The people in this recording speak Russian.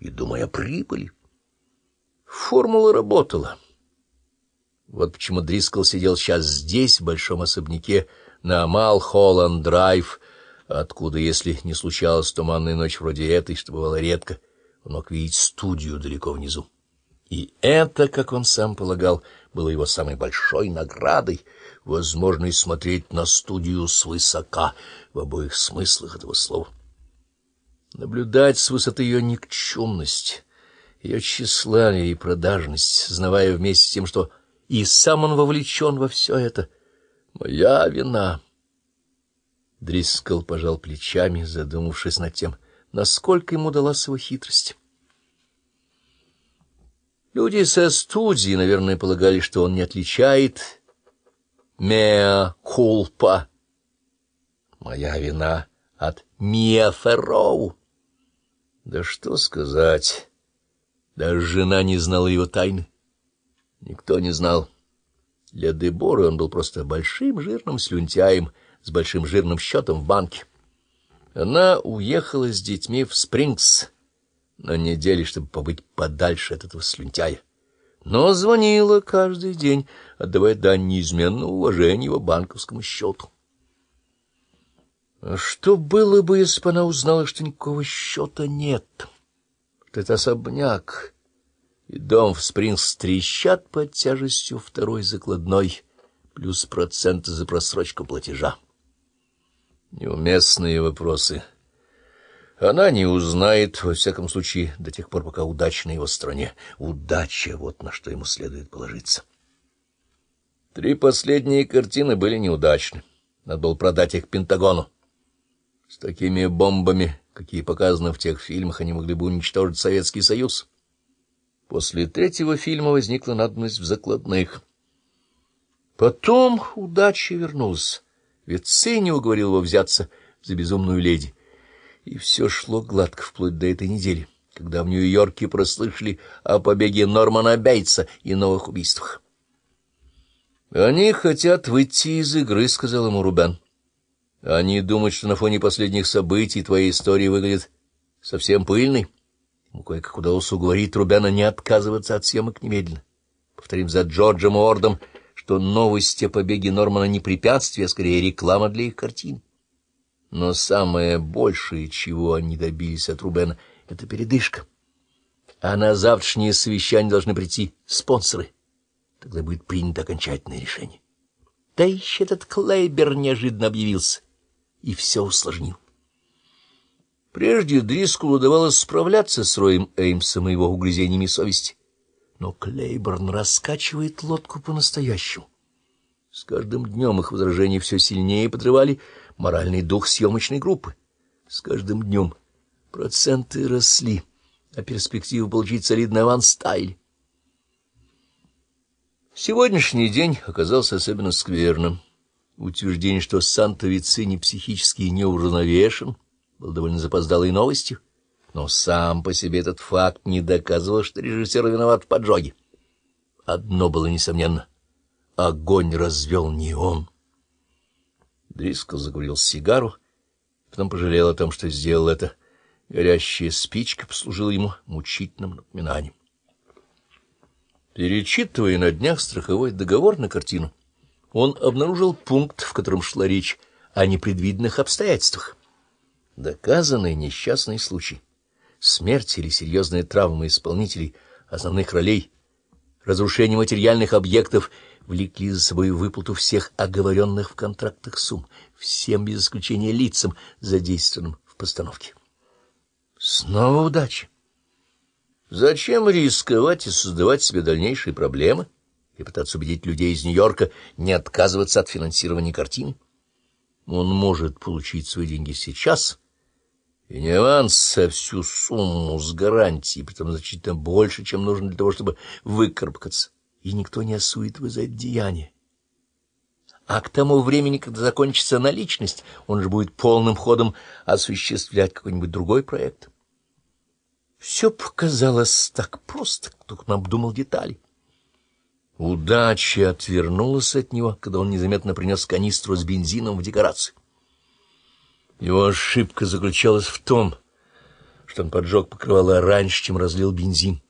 и думая о прибыли. Формула работала. Вот почему Дрискл сидел сейчас здесь, в большом особняке, на Мал-Холланд-Драйв, откуда, если не случалась туманная ночь вроде этой, что бывало редко, он мог видеть студию далеко внизу. И это, как он сам полагал, было его самой большой наградой — возможность смотреть на студию свысока в обоих смыслах этого слова. Наблюдать с высоты ее никчемность, ее тщеславие и продажность, знавая вместе с тем, что и сам он вовлечен во все это. Моя вина. Дрискл пожал плечами, задумавшись над тем, насколько ему далась его хитрость. Люди со студии, наверное, полагали, что он не отличает «меа кулпа» — «моя вина» от «миа ферроу». Да что сказать, даже жена не знала его тайны. Никто не знал. Для Деборы он был просто большим жирным слюнтяем с большим жирным счетом в банке. Она уехала с детьми в Спрингс на неделе, чтобы побыть подальше от этого слюнтяя. Но звонила каждый день, отдавая дань неизменного уважения его банковскому счету. Что было бы, если бы она узнала, что никакого счета нет? Что это особняк, и дом в Спрингс трещат под тяжестью второй закладной, плюс проценты за просрочку платежа. Неуместные вопросы — она не узнает, во всяком случае, до тех пор, пока удача на его стороне. Удача — вот на что ему следует положиться. Три последние картины были неудачны. Надо было продать их Пентагону. С такими бомбами, какие показаны в тех фильмах, они могли бы уничтожить Советский Союз. После третьего фильма возникла надобность в закладных. Потом удача вернулась, ведь Цинни уговорил его взяться за безумную леди. И все шло гладко вплоть до этой недели, когда в Нью-Йорке прослышали о побеге Нормана Бейтса и новых убийствах. «Они хотят выйти из игры», — сказал ему Рубен. «Они думают, что на фоне последних событий твоя история выглядит совсем пыльной». Ему кое-как удалось уговорить Рубена не отказываться от съемок немедленно. Повторим за Джорджем Уордом, что новости о побеге Нормана не препятствие, а скорее реклама для их картин. Но самое большее, чего они добились от Рубена, — это передышка. А на завтрашнее совещание должны прийти спонсоры. Тогда будет принято окончательное решение. Да еще этот Клейбер неожиданно объявился и все усложнил. Прежде Дрискулу удавалось справляться с Роем Эймсом и его угрызениями совести. Но Клейборн раскачивает лодку по-настоящему. С каждым днем их возражения все сильнее подрывали моральный дух съемочной группы. С каждым днем проценты росли, а перспектива получить солидный аванс таяли. Сегодняшний день оказался особенно скверным. Утверждение, что Санта-Вицини психически неуравновешен, был довольно запоздалой новостью, но сам по себе этот факт не доказывал, что режиссер виноват в поджоге. Одно было несомненно — огонь развел не он. Дрискл закурил сигару, потом пожалел о том, что сделал это. Горящая спичка послужила ему мучительным напоминанием. Перечитывая на днях страховой договор на картину, он обнаружил пункт, в котором шла речь о непредвиденных обстоятельствах. Доказанный несчастный случай, смерть или серьезные травмы исполнителей основных ролей, разрушение материальных объектов — влекли за собой выплату всех оговоренных в контрактах сумм, всем без исключения лицам, задействованным в постановке. Снова удача. Зачем рисковать и создавать себе дальнейшие проблемы и пытаться убедить людей из Нью-Йорка не отказываться от финансирования картин? Он может получить свои деньги сейчас, и не аванс, а всю сумму с гарантией, притом значительно больше, чем нужно для того, чтобы выкарабкаться и никто не осудит его за это деяние. А к тому времени, когда закончится наличность, он же будет полным ходом осуществлять какой-нибудь другой проект. Все показалось так просто, только он обдумал детали. Удача отвернулась от него, когда он незаметно принес канистру с бензином в декорации. Его ошибка заключалась в том, что он поджег покрывало раньше, чем разлил бензин.